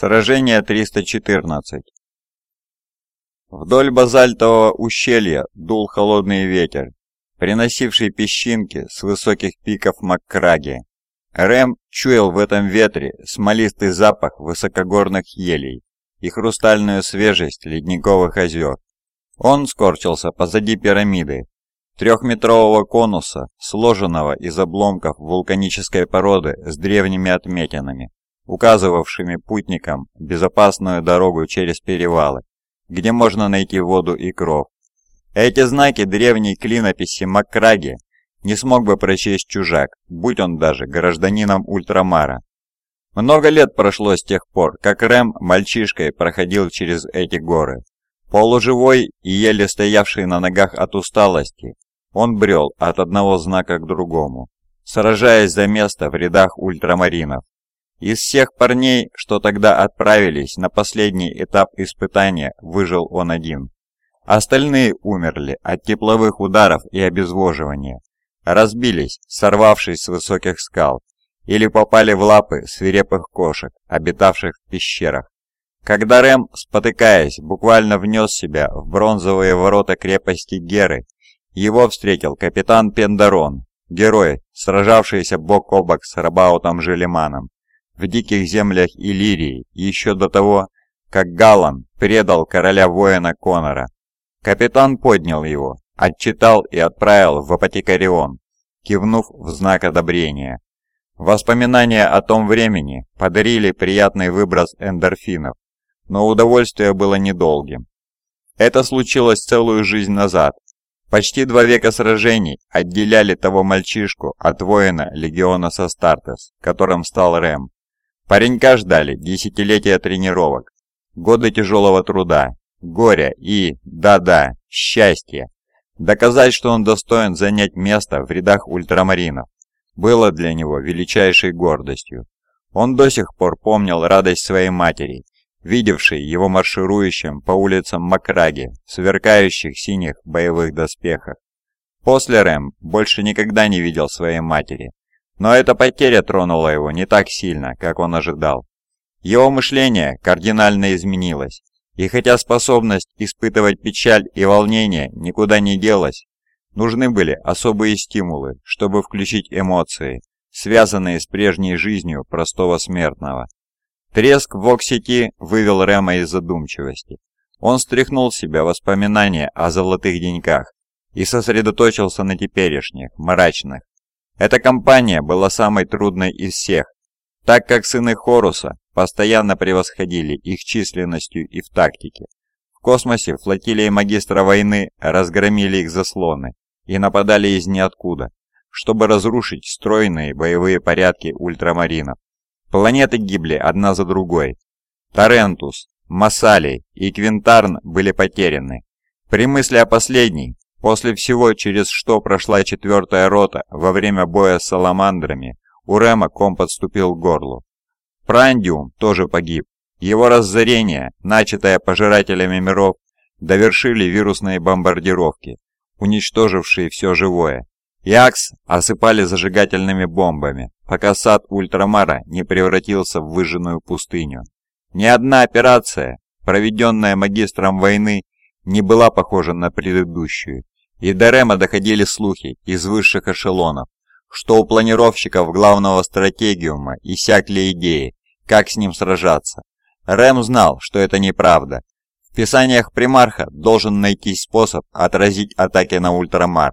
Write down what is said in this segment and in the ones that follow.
Сражение 314 Вдоль базальтового ущелья дул холодный ветер, приносивший песчинки с высоких пиков Маккраги. Рэм чуял в этом ветре смолистый запах высокогорных елей и хрустальную свежесть ледниковых озер. Он скорчился позади пирамиды, трехметрового конуса, сложенного из обломков вулканической породы с древними отметинами указывавшими путникам безопасную дорогу через перевалы, где можно найти воду и кров. Эти знаки древней клинописи Маккраги не смог бы прочесть чужак, будь он даже гражданином Ультрамара. Много лет прошло с тех пор, как Рэм мальчишкой проходил через эти горы. Полуживой и еле стоявший на ногах от усталости, он брел от одного знака к другому, сражаясь за место в рядах ультрамаринов. Из всех парней, что тогда отправились на последний этап испытания, выжил он один. Остальные умерли от тепловых ударов и обезвоживания, разбились, сорвавшись с высоких скал, или попали в лапы свирепых кошек, обитавших в пещерах. Когда Рэм, спотыкаясь, буквально внес себя в бронзовые ворота крепости Геры, его встретил капитан Пендарон, герой, сражавшийся бок о бок с Рабаутом Желеманом в диких землях Иллирии еще до того, как Галан предал короля воина Конора. Капитан поднял его, отчитал и отправил в Апотекарион, кивнув в знак одобрения. Воспоминания о том времени подарили приятный выброс эндорфинов, но удовольствие было недолгим. Это случилось целую жизнь назад. Почти два века сражений отделяли того мальчишку от воина легиона Састартес, которым стал Рэм. Паренька ждали десятилетия тренировок, годы тяжелого труда, горя и, да-да, счастья. Доказать, что он достоин занять место в рядах ультрамаринов, было для него величайшей гордостью. Он до сих пор помнил радость своей матери, видевшей его марширующим по улицам Макраги в сверкающих синих боевых доспехах. После Рэм больше никогда не видел своей матери, но эта потеря тронула его не так сильно, как он ожидал. Его мышление кардинально изменилось, и хотя способность испытывать печаль и волнение никуда не делась, нужны были особые стимулы, чтобы включить эмоции, связанные с прежней жизнью простого смертного. Треск в Оксити вывел Рема из задумчивости. Он стряхнул с себя воспоминания о золотых деньках и сосредоточился на теперешних, мрачных, эта кампания была самой трудной из всех, так как сыны Хоруса постоянно превосходили их численностью и в тактике. В космосе флотилии магистра войны разгромили их заслоны и нападали из ниоткуда, чтобы разрушить стройные боевые порядки ультрамаринов. Планеты гибли одна за другой. Тарентус, Массалий и Квинтарн были потеряны. При мысли о последней После всего, через что прошла четвертая рота во время боя с саламандрами, у Рема ком подступил к горлу. Прандиум тоже погиб. Его разорение, начатое пожирателями миров, довершили вирусные бомбардировки, уничтожившие все живое. Якс осыпали зажигательными бомбами, пока сад Ультрамара не превратился в выжженную пустыню. Ни одна операция, проведенная магистром войны, не была похожа на предыдущую, и до Рема доходили слухи из высших эшелонов, что у планировщиков главного стратегиума иссякли идеи, как с ним сражаться. Рэм знал, что это неправда. В писаниях примарха должен найти способ отразить атаки на Ультрамар.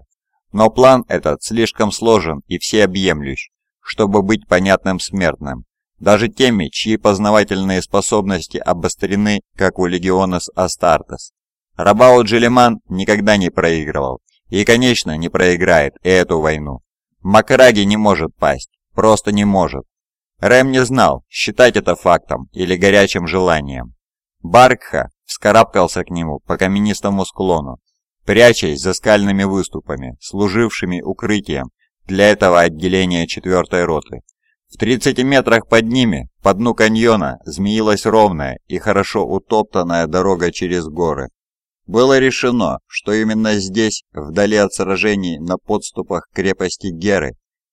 Но план этот слишком сложен и всеобъемлющ, чтобы быть понятным смертным. Даже теми, чьи познавательные способности обострены, как у Легионес Астартес. Рабау Джилиман никогда не проигрывал и, конечно, не проиграет и эту войну. Макраги не может пасть, просто не может. Рэм не знал, считать это фактом или горячим желанием. Баркха вскарабкался к нему по каменистому склону, прячась за скальными выступами, служившими укрытием для этого отделения четвертой роты. В 30 метрах под ними, по дну каньона, змеилась ровная и хорошо утоптанная дорога через горы. Было решено, что именно здесь, вдали от сражений на подступах крепости Геры,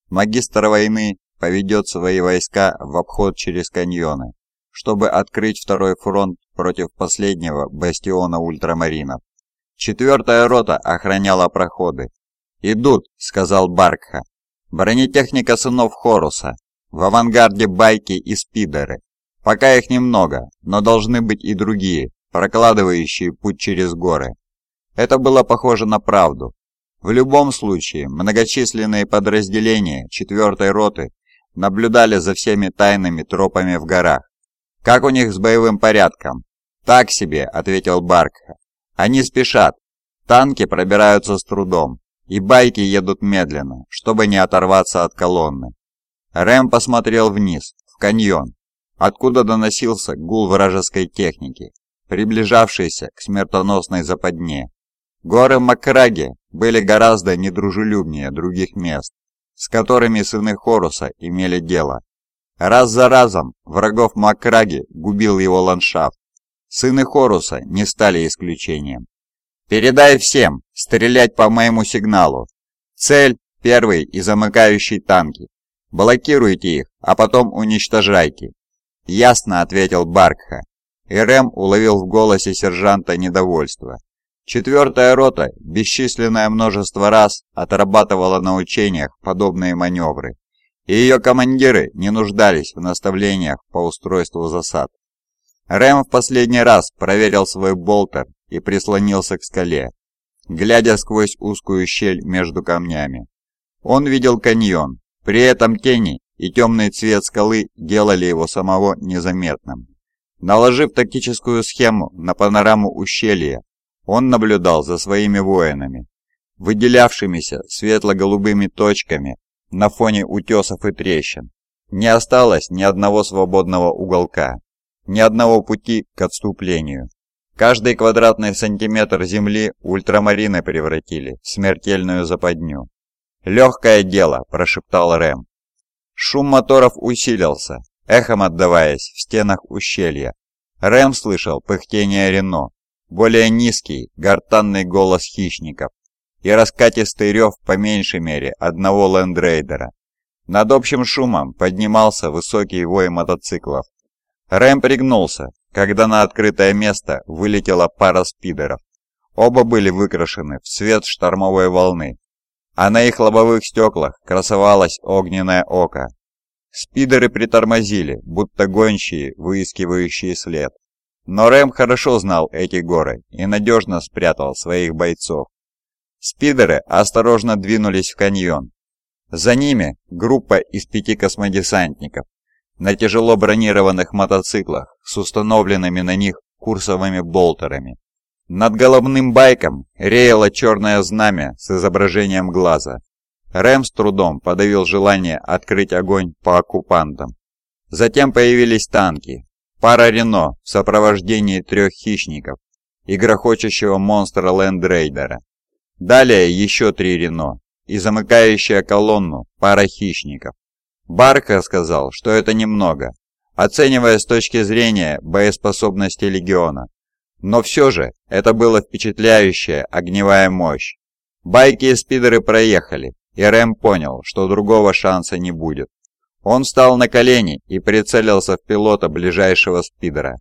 магистр войны поведет свои войска в обход через каньоны, чтобы открыть второй фронт против последнего бастиона ультрамаринов. Четвертая рота охраняла проходы. «Идут», — сказал Баркха. «Бронетехника сынов Хоруса. В авангарде байки и спидеры. Пока их немного, но должны быть и другие, прокладывающие путь через горы». Это было похоже на правду. В любом случае, многочисленные подразделения четвертой роты наблюдали за всеми тайными тропами в горах. «Как у них с боевым порядком?» «Так себе», — ответил Баркха. «Они спешат. Танки пробираются с трудом, и байки едут медленно, чтобы не оторваться от колонны». Рэм посмотрел вниз, в каньон, откуда доносился гул вражеской техники, приближавшейся к смертоносной западне. Горы Макраги были гораздо недружелюбнее других мест, с которыми сыны Хоруса имели дело. Раз за разом врагов Макраги губил его ландшафт. Сыны Хоруса не стали исключением. «Передай всем, стрелять по моему сигналу. Цель – первый и замыкающий танки. Блокируйте их, а потом уничтожайте». «Ясно», – ответил Баркха. И Рэм уловил в голосе сержанта недовольство. Четвертая рота бесчисленное множество раз отрабатывала на учениях подобные маневры, и ее командиры не нуждались в наставлениях по устройству засад. Рэм в последний раз проверил свой болтер и прислонился к скале, глядя сквозь узкую щель между камнями. Он видел каньон, при этом тени и темный цвет скалы делали его самого незаметным. Наложив тактическую схему на панораму ущелья, он наблюдал за своими воинами, выделявшимися светло-голубыми точками на фоне утесов и трещин. Не осталось ни одного свободного уголка, ни одного пути к отступлению. Каждый квадратный сантиметр земли ультрамарины превратили в смертельную западню. «Легкое дело», – прошептал Рэм. Шум моторов усилился, эхом отдаваясь в стенах ущелья. Рэм слышал пыхтение Рено, более низкий, гортанный голос хищников и раскатистый рев по меньшей мере одного лендрейдера. Над общим шумом поднимался высокий вой мотоциклов. Рэм пригнулся, когда на открытое место вылетела пара спидеров. Оба были выкрашены в цвет штормовой волны, а на их лобовых стеклах красовалось огненное око. Спидеры притормозили, будто гончие, выискивающие след. Но Рэм хорошо знал эти горы и надежно спрятал своих бойцов. Спидеры осторожно двинулись в каньон. За ними группа из пяти космодесантников на тяжело бронированных мотоциклах с установленными на них курсовыми болтерами. Над головным байком реяло черное знамя с изображением глаза. Рэм с трудом подавил желание открыть огонь по оккупантам. Затем появились танки, Пара Рено в сопровождении трех хищников и грохочущего монстра Лэндрейдера. Далее еще три Рено и замыкающая колонну пара хищников. Барка сказал, что это немного, оценивая с точки зрения боеспособности легиона. Но все же это была впечатляющая огневая мощь. Байки и спидеры проехали, и Рэм понял, что другого шанса не будет. Он встал на колени и прицелился в пилота ближайшего спидера.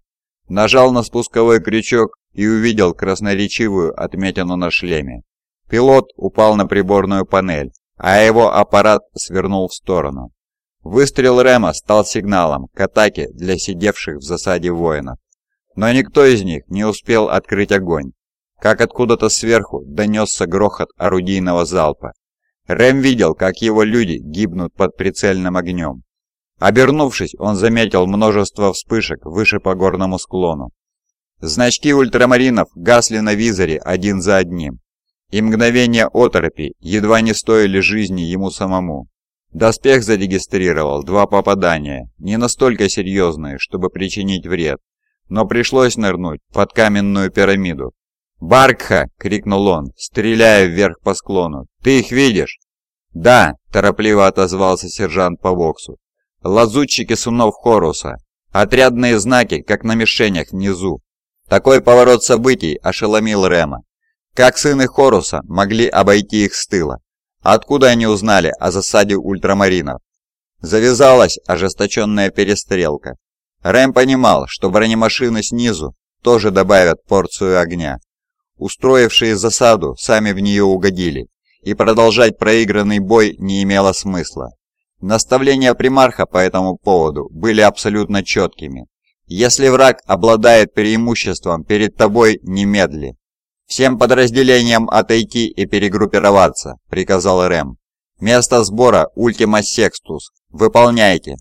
Нажал на спусковой крючок и увидел красноречивую отметину на шлеме. Пилот упал на приборную панель, а его аппарат свернул в сторону. Выстрел Рема стал сигналом к атаке для сидевших в засаде воинов. Но никто из них не успел открыть огонь, как откуда-то сверху донесся грохот орудийного залпа. Рэм видел, как его люди гибнут под прицельным огнем. Обернувшись, он заметил множество вспышек выше по горному склону. Значки ультрамаринов гасли на визоре один за одним, и мгновения оторопи едва не стоили жизни ему самому. Доспех зарегистрировал два попадания, не настолько серьезные, чтобы причинить вред, но пришлось нырнуть под каменную пирамиду, «Баркха!» — крикнул он, стреляя вверх по склону. «Ты их видишь?» «Да!» — торопливо отозвался сержант по боксу. «Лазутчики сунов Хоруса. Отрядные знаки, как на мишенях внизу». Такой поворот событий ошеломил Рема. Как сыны Хоруса могли обойти их с тыла? Откуда они узнали о засаде ультрамаринов? Завязалась ожесточенная перестрелка. Рэм понимал, что бронемашины снизу тоже добавят порцию огня. Устроившие засаду сами в нее угодили, и продолжать проигранный бой не имело смысла. Наставления примарха по этому поводу были абсолютно четкими. Если враг обладает преимуществом перед тобой, немедли. «Всем подразделениям отойти и перегруппироваться», — приказал Рэм. «Место сбора Ультима Секстус. Выполняйте».